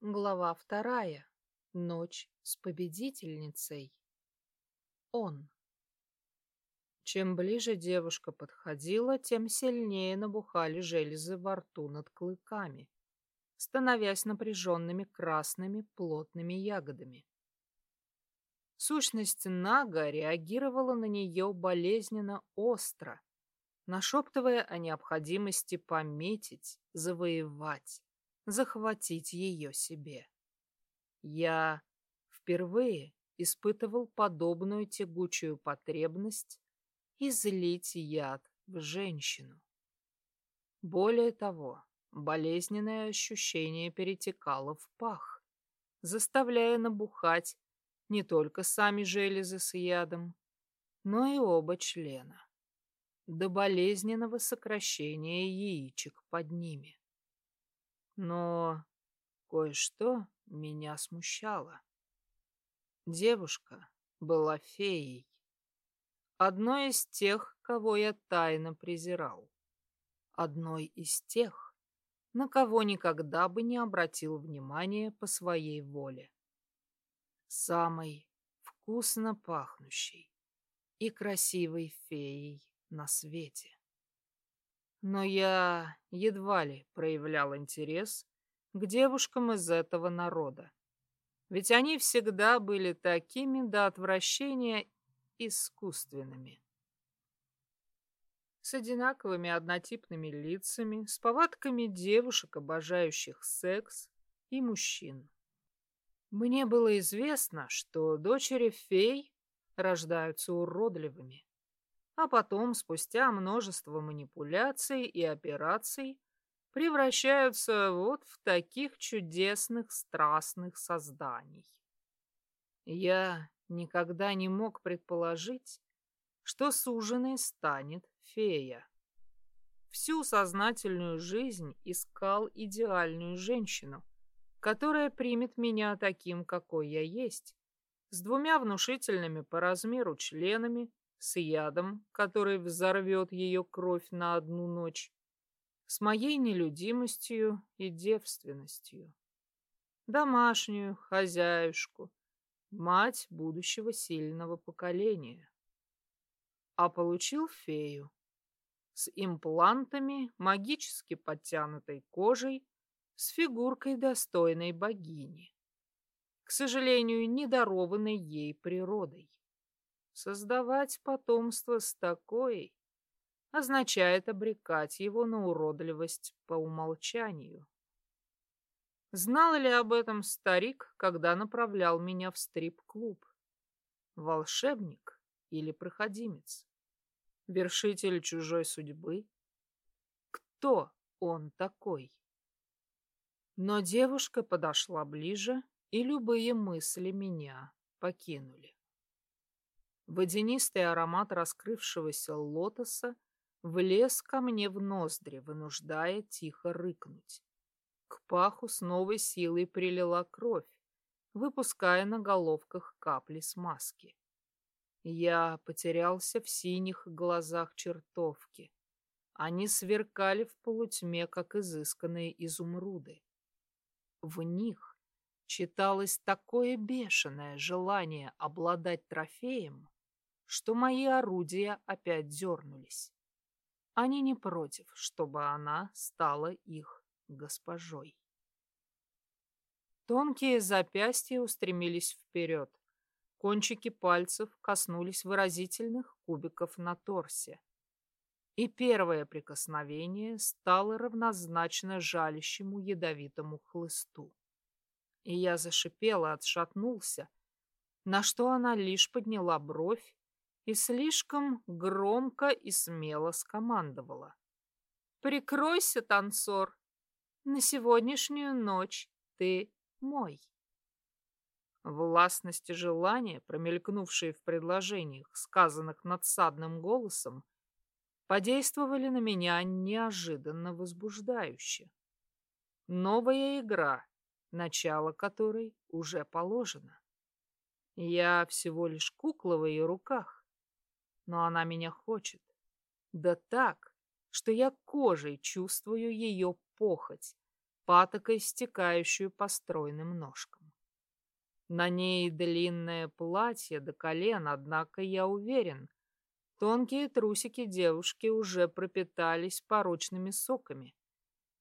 Глава вторая. Ночь с победительницей. Он. Чем ближе девушка подходила, тем сильнее набухали железы во рту над клыками, становясь напряженными красными плотными ягодами. Сущность Нага реагировала на нее болезненно остро, нашептывая о необходимости пометить, завоевать захватить ее себе. Я впервые испытывал подобную тягучую потребность излить яд в женщину. Более того, болезненное ощущение перетекало в пах, заставляя набухать не только сами железы с ядом, но и оба члена, до болезненного сокращения яичек под ними. Но кое-что меня смущало. Девушка была феей. Одной из тех, кого я тайно презирал. Одной из тех, на кого никогда бы не обратил внимания по своей воле. Самой вкусно пахнущей и красивой феей на свете. Но я едва ли проявлял интерес к девушкам из этого народа. Ведь они всегда были такими до отвращения искусственными. С одинаковыми однотипными лицами, с повадками девушек, обожающих секс, и мужчин. Мне было известно, что дочери фей рождаются уродливыми а потом, спустя множество манипуляций и операций, превращаются вот в таких чудесных страстных созданий. Я никогда не мог предположить, что суженой станет фея. Всю сознательную жизнь искал идеальную женщину, которая примет меня таким, какой я есть, с двумя внушительными по размеру членами, с ядом, который взорвет ее кровь на одну ночь, с моей нелюдимостью и девственностью. Домашнюю хозяюшку, мать будущего сильного поколения. А получил фею с имплантами, магически подтянутой кожей, с фигуркой достойной богини, к сожалению, недарованной ей природой. Создавать потомство с такой означает обрекать его на уродливость по умолчанию. Знал ли об этом старик, когда направлял меня в стрип-клуб? Волшебник или проходимец? Вершитель чужой судьбы? Кто он такой? Но девушка подошла ближе, и любые мысли меня покинули. Водянистый аромат раскрывшегося лотоса влез ко мне в ноздри, вынуждая тихо рыкнуть. К паху с новой силой прилила кровь, выпуская на головках капли смазки. Я потерялся в синих глазах чертовки. Они сверкали в полутьме, как изысканные изумруды. В них читалось такое бешеное желание обладать трофеем, что мои орудия опять дернулись. Они не против, чтобы она стала их госпожой. Тонкие запястья устремились вперед. Кончики пальцев коснулись выразительных кубиков на торсе. И первое прикосновение стало равнозначно жалящему ядовитому хлысту. И я зашипела, отшатнулся, на что она лишь подняла бровь и слишком громко и смело скомандовала. «Прикройся, танцор! На сегодняшнюю ночь ты мой!» Властность и желание, промелькнувшие в предложениях, сказанных надсадным голосом, подействовали на меня неожиданно возбуждающе. Новая игра, начало которой уже положено. Я всего лишь кукла в ее руках, но она меня хочет. Да так, что я кожей чувствую ее похоть, патокой, стекающую по стройным ножкам. На ней длинное платье до колен, однако я уверен, тонкие трусики девушки уже пропитались порочными соками.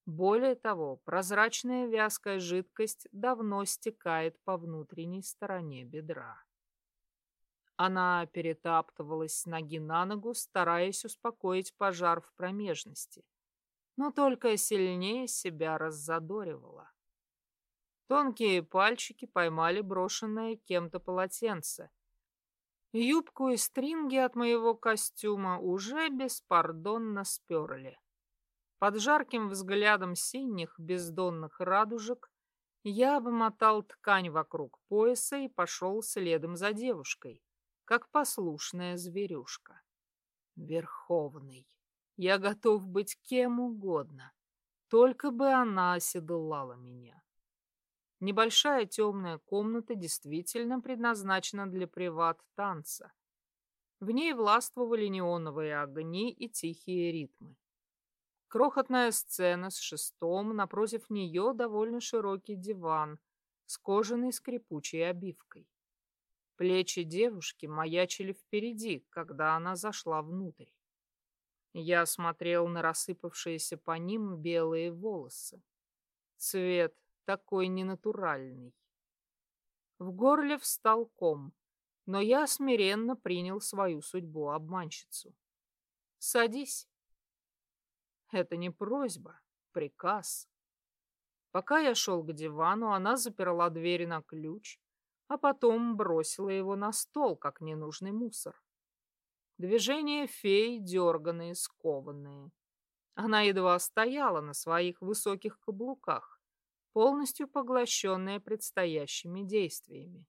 Более того, прозрачная вязкая жидкость давно стекает по внутренней стороне бедра. Она перетаптывалась с ноги на ногу, стараясь успокоить пожар в промежности, но только сильнее себя раззадоривала. Тонкие пальчики поймали брошенное кем-то полотенце. Юбку и стринги от моего костюма уже беспардонно сперли. Под жарким взглядом синих бездонных радужек я обмотал ткань вокруг пояса и пошел следом за девушкой, как послушная зверюшка. Верховный. Я готов быть кем угодно, только бы она оседлала меня. Небольшая темная комната действительно предназначена для приват-танца. В ней властвовали неоновые огни и тихие ритмы. Крохотная сцена с шестом, напротив нее довольно широкий диван с кожаной скрипучей обивкой. Плечи девушки маячили впереди, когда она зашла внутрь. Я смотрел на рассыпавшиеся по ним белые волосы. Цвет такой ненатуральный. В горле встал ком, но я смиренно принял свою судьбу обманщицу. «Садись». Это не просьба, приказ. Пока я шел к дивану, она заперла двери на ключ, а потом бросила его на стол, как ненужный мусор. Движения феи дерганные, скованные. Она едва стояла на своих высоких каблуках полностью поглощенная предстоящими действиями.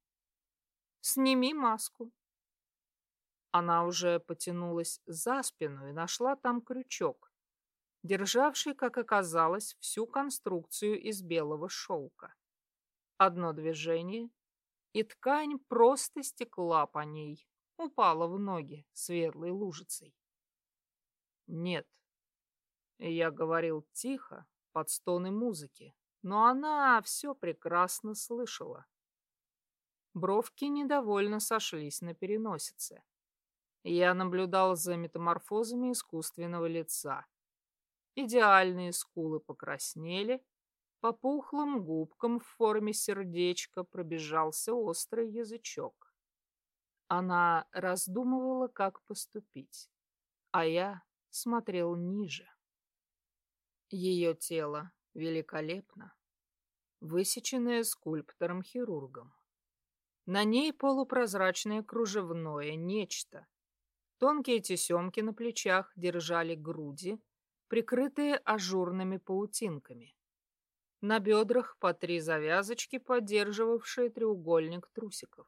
«Сними маску». Она уже потянулась за спину и нашла там крючок, державший, как оказалось, всю конструкцию из белого шелка. Одно движение, и ткань просто стекла по ней, упала в ноги светлой лужицей. Нет, я говорил тихо, под стоны музыки, но она все прекрасно слышала. Бровки недовольно сошлись на переносице. Я наблюдал за метаморфозами искусственного лица. Идеальные скулы покраснели, по пухлым губкам в форме сердечка пробежался острый язычок. Она раздумывала, как поступить, а я смотрел ниже. Ее тело великолепно, высеченная скульптором-хирургом. На ней полупрозрачное кружевное нечто. Тонкие тесемки на плечах держали груди, прикрытые ажурными паутинками. На бедрах по три завязочки, поддерживавшие треугольник трусиков.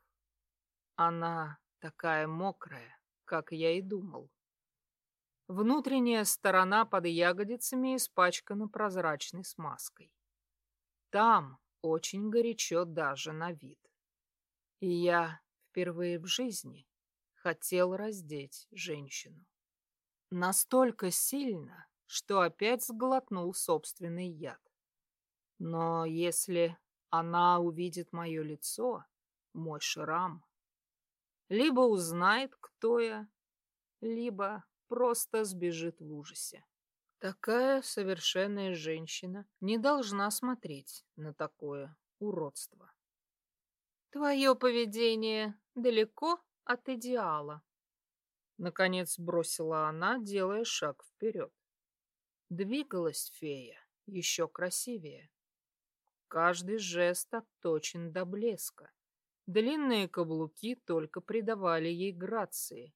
Она такая мокрая, как я и думал. Внутренняя сторона под ягодицами испачкана прозрачной смазкой. Там очень горячо даже на вид. И я впервые в жизни хотел раздеть женщину. Настолько сильно, что опять сглотнул собственный яд. Но если она увидит мое лицо, мой шрам, либо узнает, кто я, либо просто сбежит в ужасе. Такая совершенная женщина не должна смотреть на такое уродство. Твое поведение далеко от идеала. Наконец бросила она, делая шаг вперед. Двигалась фея еще красивее. Каждый жест отточен до блеска. Длинные каблуки только придавали ей грации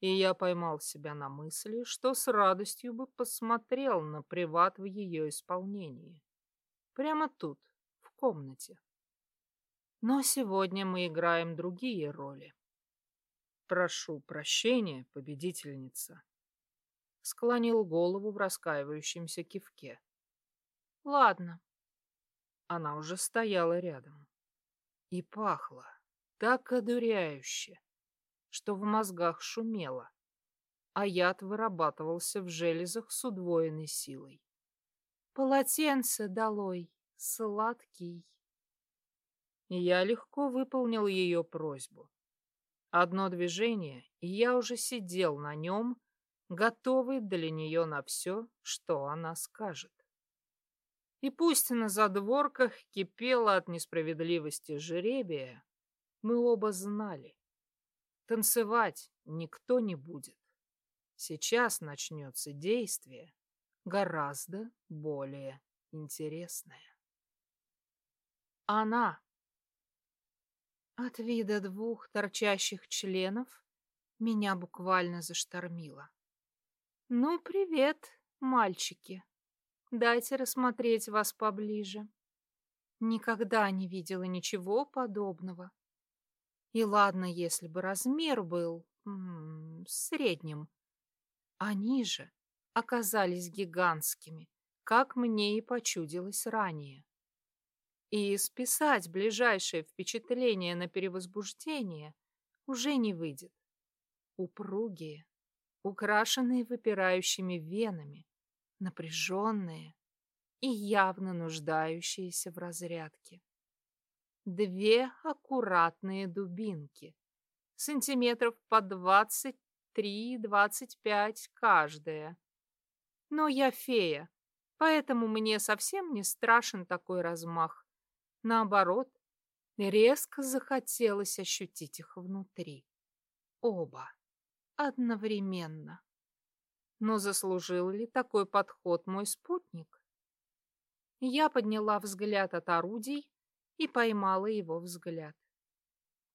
и я поймал себя на мысли, что с радостью бы посмотрел на приват в ее исполнении. Прямо тут, в комнате. Но сегодня мы играем другие роли. Прошу прощения, победительница. Склонил голову в раскаивающемся кивке. Ладно. Она уже стояла рядом. И пахла так одуряюще что в мозгах шумело, а яд вырабатывался в железах с удвоенной силой. Полотенце долой, сладкий. Я легко выполнил ее просьбу. Одно движение, и я уже сидел на нем, готовый для нее на все, что она скажет. И пусть на задворках кипело от несправедливости жеребия, мы оба знали. Танцевать никто не будет. Сейчас начнется действие, гораздо более интересное. Она. От вида двух торчащих членов меня буквально заштормило. «Ну, привет, мальчики. Дайте рассмотреть вас поближе. Никогда не видела ничего подобного. И ладно, если бы размер был средним. Они же оказались гигантскими, как мне и почудилось ранее. И списать ближайшее впечатление на перевозбуждение уже не выйдет. Упругие, украшенные выпирающими венами, напряженные и явно нуждающиеся в разрядке. Две аккуратные дубинки, сантиметров по двадцать три-двадцать пять каждая. Но я фея, поэтому мне совсем не страшен такой размах. Наоборот, резко захотелось ощутить их внутри. Оба одновременно. Но заслужил ли такой подход мой спутник? Я подняла взгляд от орудий и поймала его взгляд.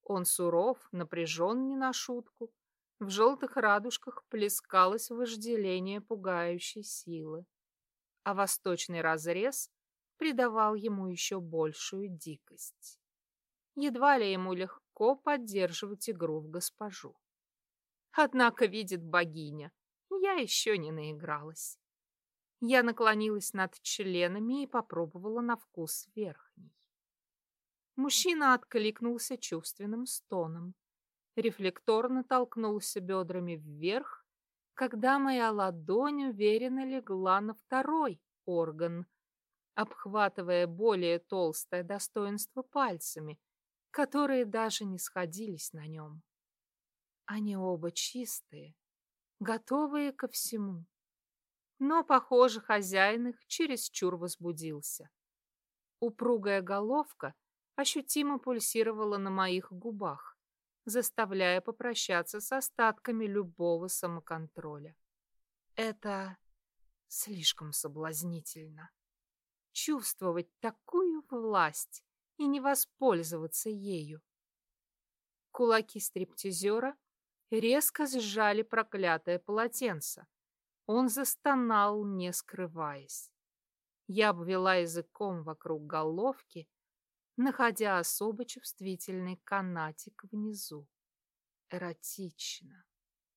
Он суров, напряжен не на шутку. В желтых радужках плескалось вожделение пугающей силы, а восточный разрез придавал ему еще большую дикость. Едва ли ему легко поддерживать игру в госпожу. Однако видит богиня, я еще не наигралась. Я наклонилась над членами и попробовала на вкус верхний. Мужчина откликнулся чувственным стоном. Рефлекторно толкнулся бедрами вверх, когда моя ладонь уверенно легла на второй орган, обхватывая более толстое достоинство пальцами, которые даже не сходились на нем. Они оба чистые, готовые ко всему. Но, похоже, хозяин их чересчур возбудился. Упругая головка ощутимо пульсировала на моих губах, заставляя попрощаться с остатками любого самоконтроля. Это слишком соблазнительно. Чувствовать такую власть и не воспользоваться ею. Кулаки стриптизера резко сжали проклятое полотенце. Он застонал, не скрываясь. Я обвела языком вокруг головки, находя особо чувствительный канатик внизу. Эротично,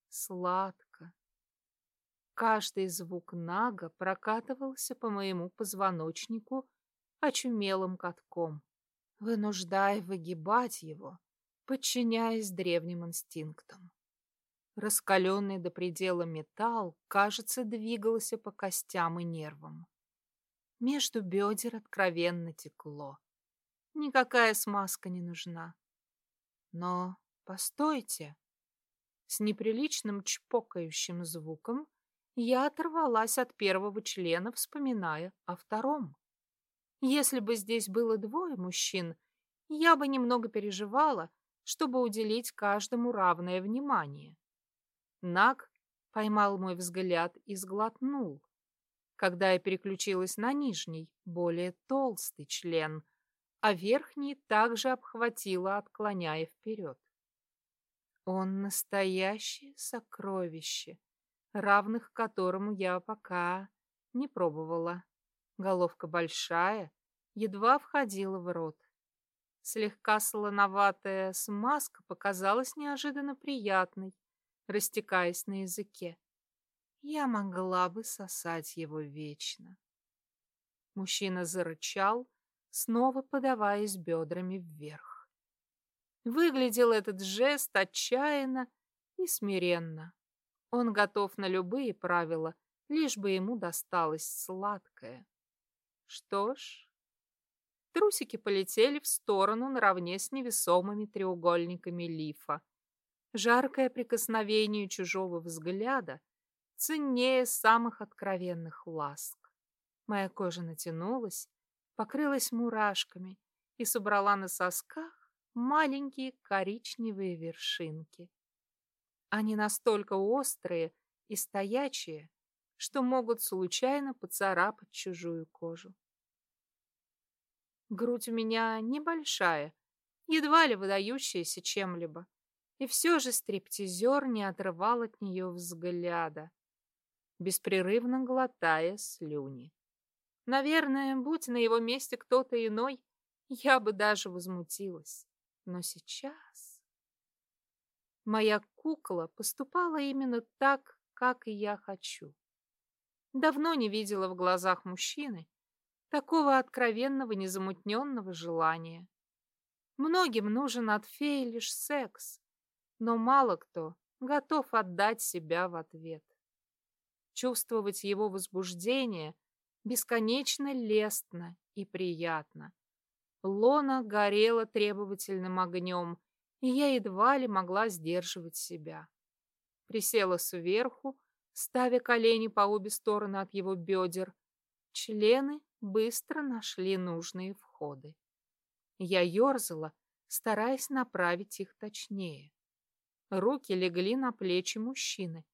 сладко. Каждый звук нага прокатывался по моему позвоночнику очумелым катком, вынуждая выгибать его, подчиняясь древним инстинктам. Раскаленный до предела металл, кажется, двигался по костям и нервам. Между бедер откровенно текло. Никакая смазка не нужна. Но постойте. С неприличным чпокающим звуком я оторвалась от первого члена, вспоминая о втором. Если бы здесь было двое мужчин, я бы немного переживала, чтобы уделить каждому равное внимание. Наг поймал мой взгляд и сглотнул, когда я переключилась на нижний, более толстый член, а верхний также обхватила, отклоняя вперед. Он настоящее сокровище, равных которому я пока не пробовала. Головка большая, едва входила в рот. Слегка солоноватая смазка показалась неожиданно приятной, растекаясь на языке. Я могла бы сосать его вечно. Мужчина зарычал, снова подаваясь бедрами вверх. Выглядел этот жест отчаянно и смиренно. Он готов на любые правила, лишь бы ему досталось сладкое. Что ж, трусики полетели в сторону наравне с невесомыми треугольниками лифа. Жаркое прикосновение чужого взгляда ценнее самых откровенных ласк. Моя кожа натянулась, покрылась мурашками и собрала на сосках маленькие коричневые вершинки. Они настолько острые и стоячие, что могут случайно поцарапать чужую кожу. Грудь у меня небольшая, едва ли выдающаяся чем-либо, и все же стриптизер не отрывал от нее взгляда, беспрерывно глотая слюни. Наверное, будь на его месте кто-то иной, я бы даже возмутилась. Но сейчас... Моя кукла поступала именно так, как и я хочу. Давно не видела в глазах мужчины такого откровенного, незамутненного желания. Многим нужен от феи лишь секс, но мало кто готов отдать себя в ответ. Чувствовать его возбуждение бесконечно лестно и приятно. Лона горела требовательным огнем, и я едва ли могла сдерживать себя. Присела сверху, ставя колени по обе стороны от его бедер. Члены быстро нашли нужные входы. Я ерзала, стараясь направить их точнее. Руки легли на плечи мужчины,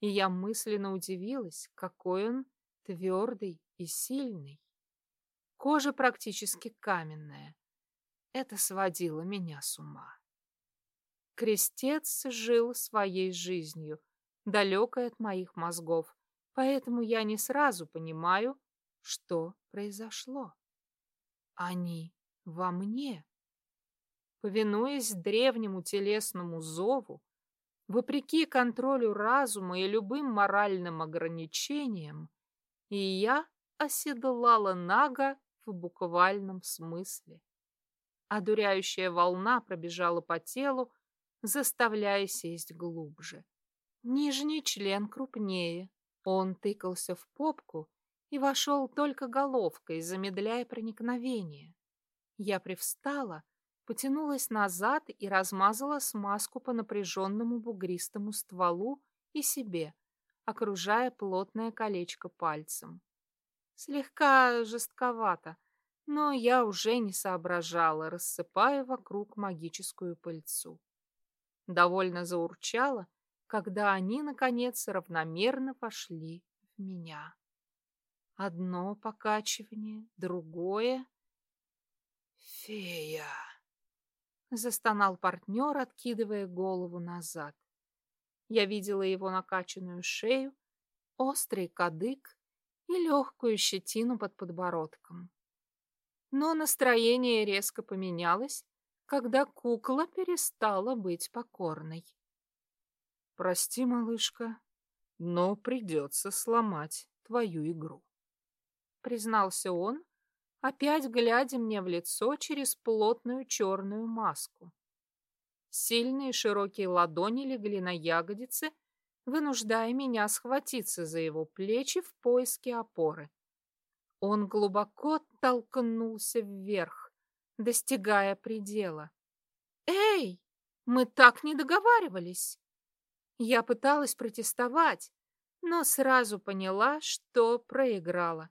и я мысленно удивилась, какой он твердый и сильный. Кожа практически каменная. Это сводило меня с ума. Крестец жил своей жизнью, далекой от моих мозгов, поэтому я не сразу понимаю, что произошло. Они во мне. Повинуясь древнему телесному зову, вопреки контролю разума и любым моральным ограничениям, и я оседлала Нага в буквальном смысле. Одуряющая волна пробежала по телу, заставляя сесть глубже. Нижний член крупнее. Он тыкался в попку и вошел только головкой, замедляя проникновение. Я привстала, потянулась назад и размазала смазку по напряженному бугристому стволу и себе, окружая плотное колечко пальцем. Слегка жестковато, но я уже не соображала, рассыпая вокруг магическую пыльцу. Довольно заурчала, когда они, наконец, равномерно вошли в меня. Одно покачивание, другое. «Фея!» — застонал партнер, откидывая голову назад. Я видела его накачанную шею, острый кадык и легкую щетину под подбородком. Но настроение резко поменялось, когда кукла перестала быть покорной. «Прости, малышка, но придется сломать твою игру», — признался он, опять глядя мне в лицо через плотную черную маску. Сильные широкие ладони легли на ягодицы, вынуждая меня схватиться за его плечи в поиске опоры. Он глубоко толкнулся вверх, достигая предела. «Эй, мы так не договаривались!» Я пыталась протестовать, но сразу поняла, что проиграла.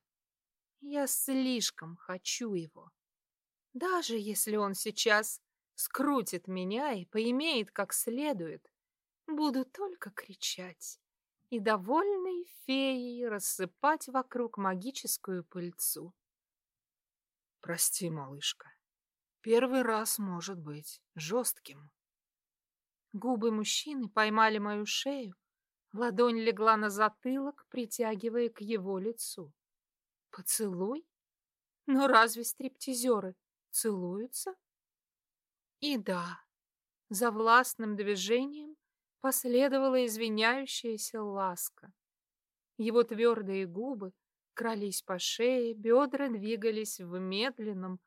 Я слишком хочу его. Даже если он сейчас скрутит меня и поимеет как следует, буду только кричать и довольной феей рассыпать вокруг магическую пыльцу. Прости, малышка, первый раз может быть жестким. Губы мужчины поймали мою шею, ладонь легла на затылок, притягивая к его лицу. Поцелуй? Но разве стриптизеры целуются? И да, за властным движением последовала извиняющаяся ласка. Его твердые губы крались по шее, бедра двигались в медленном,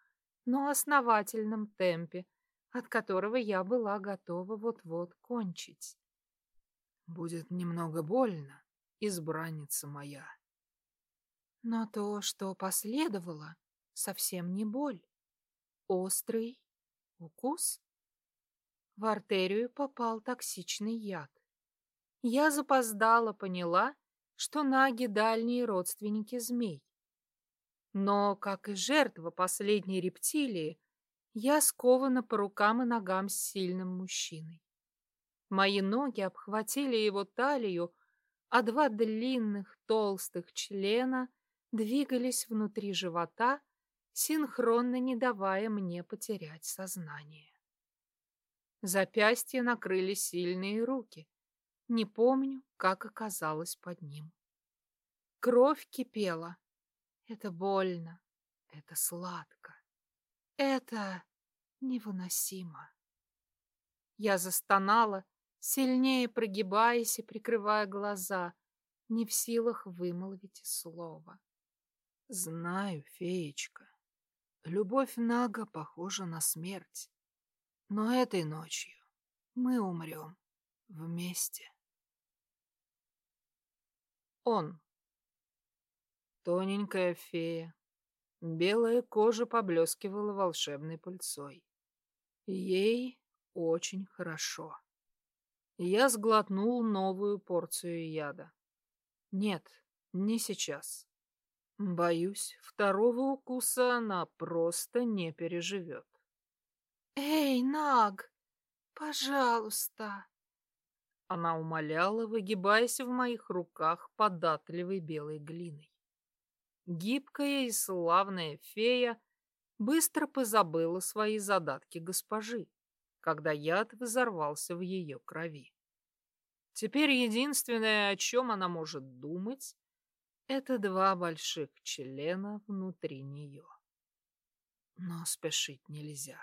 но основательном темпе, от которого я была готова вот-вот кончить. «Будет немного больно, избранница моя», Но то, что последовало, совсем не боль. Острый укус. В артерию попал токсичный яд. Я запоздала поняла, что наги дальние родственники змей. Но, как и жертва последней рептилии, я скована по рукам и ногам с сильным мужчиной. Мои ноги обхватили его талию, а два длинных толстых члена двигались внутри живота, синхронно не давая мне потерять сознание. Запястья накрыли сильные руки. Не помню, как оказалось под ним. Кровь кипела. Это больно, это сладко, это невыносимо. Я застонала, сильнее прогибаясь и прикрывая глаза, не в силах вымолвить слова. Знаю, феечка, любовь Нага похожа на смерть, но этой ночью мы умрем вместе. Он. Тоненькая фея. Белая кожа поблескивала волшебной пыльцой. Ей очень хорошо. Я сглотнул новую порцию яда. Нет, не сейчас. Боюсь, второго укуса она просто не переживет. «Эй, Наг, пожалуйста!» Она умоляла, выгибаясь в моих руках податливой белой глиной. Гибкая и славная фея быстро позабыла свои задатки госпожи, когда яд взорвался в ее крови. Теперь единственное, о чем она может думать, это два больших члена внутри нее. Но спешить нельзя.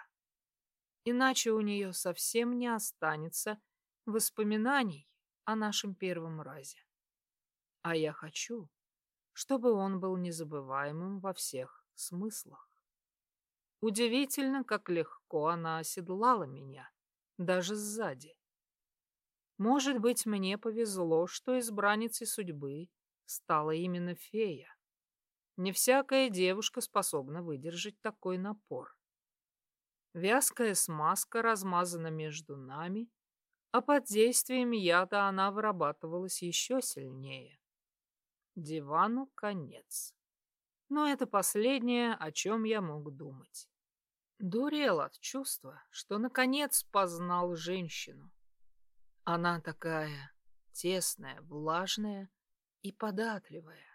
Иначе у нее совсем не останется воспоминаний о нашем первом разе. А я хочу, чтобы он был незабываемым во всех смыслах. Удивительно, как легко она оседлала меня, даже сзади. Может быть, мне повезло, что избранницей судьбы стала именно фея. Не всякая девушка способна выдержать такой напор. Вязкая смазка размазана между нами, а под действием яда она вырабатывалась еще сильнее. Дивану конец. Но это последнее, о чем я мог думать. Дурел от чувства, что наконец познал женщину. Она такая тесная, влажная и податливая.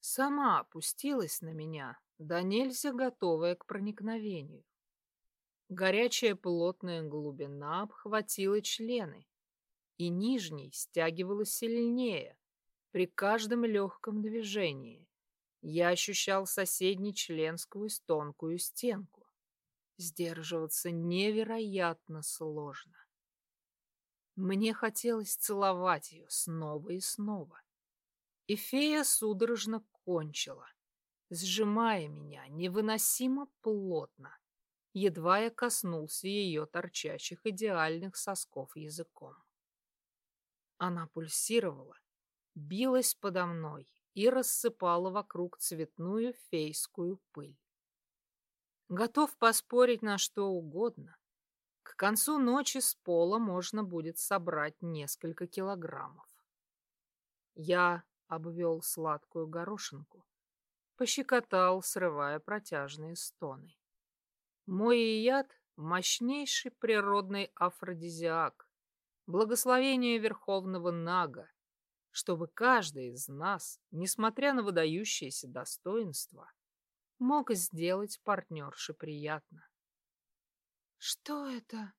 Сама опустилась на меня, да нельзя готовая к проникновению. Горячая плотная глубина обхватила члены, и нижний стягивала сильнее при каждом легком движении. Я ощущал соседний член сквозь тонкую стенку. Сдерживаться невероятно сложно. Мне хотелось целовать ее снова и снова. И фея судорожно кончила, сжимая меня невыносимо плотно едва я коснулся ее торчащих идеальных сосков языком. Она пульсировала, билась подо мной и рассыпала вокруг цветную фейскую пыль. Готов поспорить на что угодно. К концу ночи с пола можно будет собрать несколько килограммов. Я обвел сладкую горошинку, пощекотал, срывая протяжные стоны. Мой яд — мощнейший природный афродизиак, благословение Верховного Нага, чтобы каждый из нас, несмотря на выдающиеся достоинства, мог сделать партнерше приятно. «Что это?»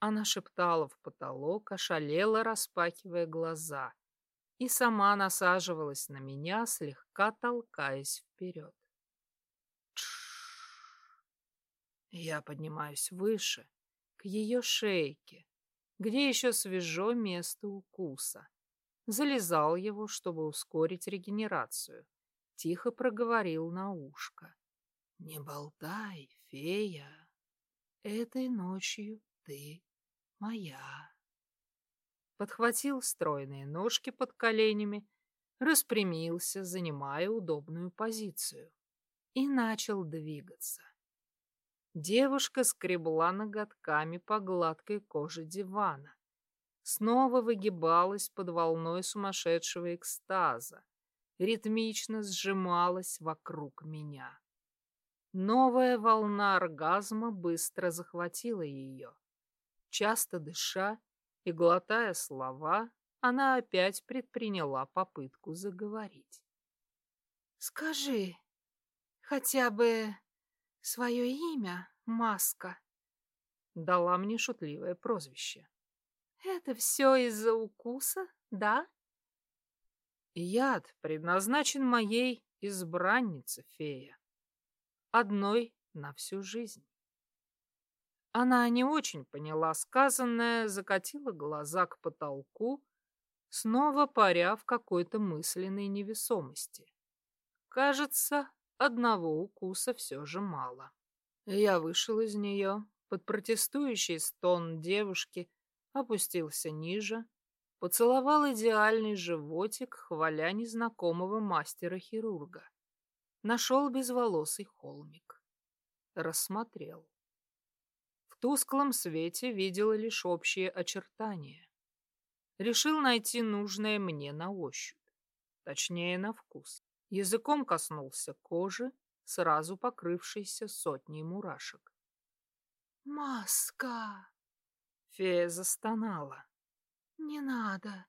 Она шептала в потолок, ошалела, распахивая глаза, и сама насаживалась на меня, слегка толкаясь вперед. Я поднимаюсь выше, к ее шейке, где еще свежо место укуса. Залезал его, чтобы ускорить регенерацию. Тихо проговорил на ушко. «Не болтай, фея, этой ночью ты моя». Подхватил стройные ножки под коленями, распрямился, занимая удобную позицию, и начал двигаться. Девушка скребла ноготками по гладкой коже дивана, снова выгибалась под волной сумасшедшего экстаза, ритмично сжималась вокруг меня. Новая волна оргазма быстро захватила ее. Часто дыша и глотая слова, она опять предприняла попытку заговорить. «Скажи хотя бы свое имя, Маска», — дала мне шутливое прозвище. «Это все из-за укуса, да?» «Яд предназначен моей избраннице, фея одной на всю жизнь. Она не очень поняла сказанное, закатила глаза к потолку, снова паря в какой-то мысленной невесомости. Кажется, одного укуса все же мало. Я вышел из нее, под протестующий стон девушки, опустился ниже, поцеловал идеальный животик, хваля незнакомого мастера-хирурга. Нашел безволосый холмик. Рассмотрел. Тусклом свете видела лишь общие очертания. Решил найти нужное мне на ощупь, точнее на вкус. Языком коснулся кожи, сразу покрывшейся сотней мурашек. «Маска!» Фея застонала. «Не надо!»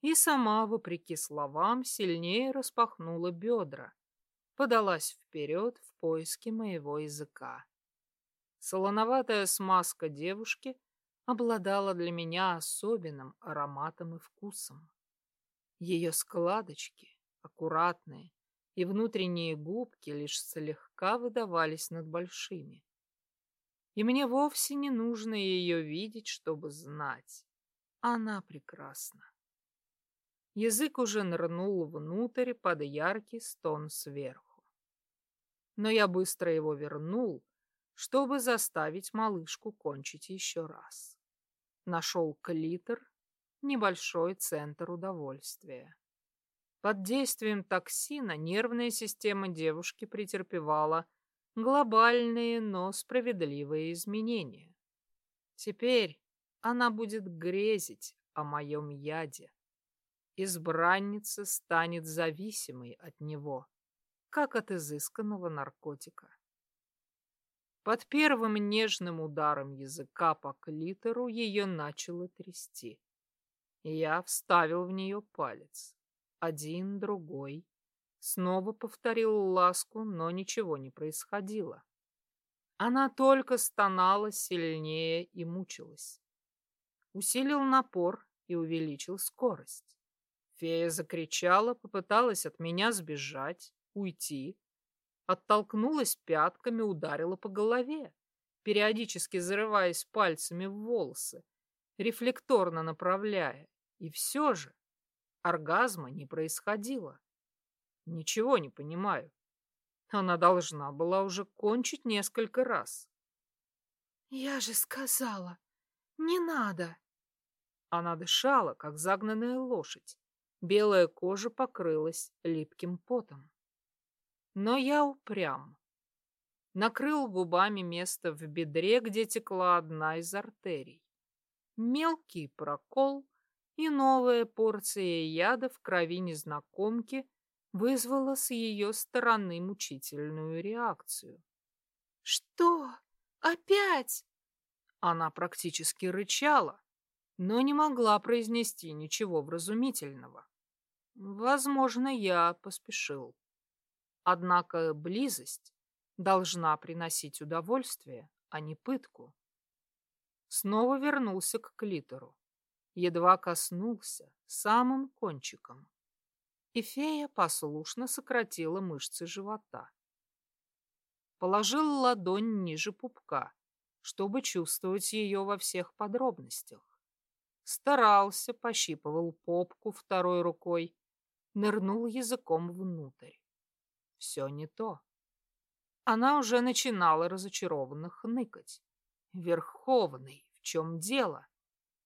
и сама, вопреки словам, сильнее распахнула бедра, подалась вперед в поиске моего языка. Солоноватая смазка девушки обладала для меня особенным ароматом и вкусом. Ее складочки, аккуратные, и внутренние губки лишь слегка выдавались над большими. И мне вовсе не нужно ее видеть, чтобы знать. Она прекрасна. Язык уже нырнул внутрь под яркий стон сверху. Но я быстро его вернул, чтобы заставить малышку кончить еще раз. Нашел клитор, небольшой центр удовольствия. Под действием токсина нервная система девушки претерпевала глобальные, но справедливые изменения. Теперь она будет грезить о моем яде избранница станет зависимой от него, как от изысканного наркотика. Под первым нежным ударом языка по клитору ее начало трясти. Я вставил в нее палец. Один, другой. Снова повторил ласку, но ничего не происходило. Она только стонала сильнее и мучилась. Усилил напор и увеличил скорость. Фея закричала, попыталась от меня сбежать, уйти. Оттолкнулась пятками, ударила по голове, периодически зарываясь пальцами в волосы, рефлекторно направляя. И все же оргазма не происходило. Ничего не понимаю. Она должна была уже кончить несколько раз. «Я же сказала, не надо!» Она дышала, как загнанная лошадь, Белая кожа покрылась липким потом. Но я упрям. Накрыл губами место в бедре, где текла одна из артерий. Мелкий прокол и новая порция яда в крови незнакомки вызвала с ее стороны мучительную реакцию. «Что? Опять?» Она практически рычала, но не могла произнести ничего вразумительного. Возможно, я поспешил. Однако близость должна приносить удовольствие, а не пытку. Снова вернулся к клитору. Едва коснулся самым кончиком. И фея послушно сократила мышцы живота. Положил ладонь ниже пупка, чтобы чувствовать ее во всех подробностях. Старался, пощипывал попку второй рукой, нырнул языком внутрь. Все не то. Она уже начинала разочарованно хныкать. Верховный, в чем дело?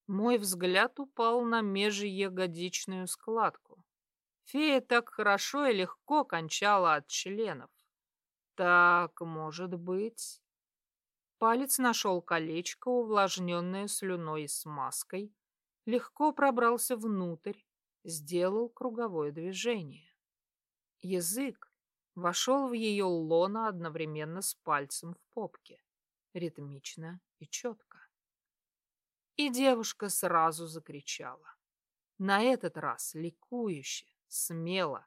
Мой взгляд упал на межеягодичную складку. Фея так хорошо и легко кончала от членов. Так, может быть... Палец нашел колечко, увлажненное слюной и смазкой, легко пробрался внутрь, сделал круговое движение. Язык вошел в ее лоно одновременно с пальцем в попке, ритмично и четко. И девушка сразу закричала. На этот раз ликующе, смело.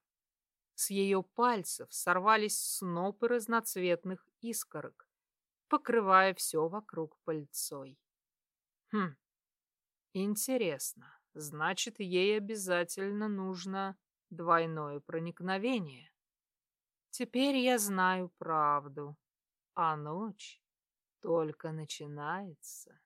С ее пальцев сорвались снопы разноцветных искорок, покрывая все вокруг пыльцой. Хм, интересно, значит, ей обязательно нужно двойное проникновение. Теперь я знаю правду, а ночь только начинается.